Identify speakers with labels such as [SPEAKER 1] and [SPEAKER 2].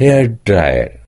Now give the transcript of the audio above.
[SPEAKER 1] hairdryer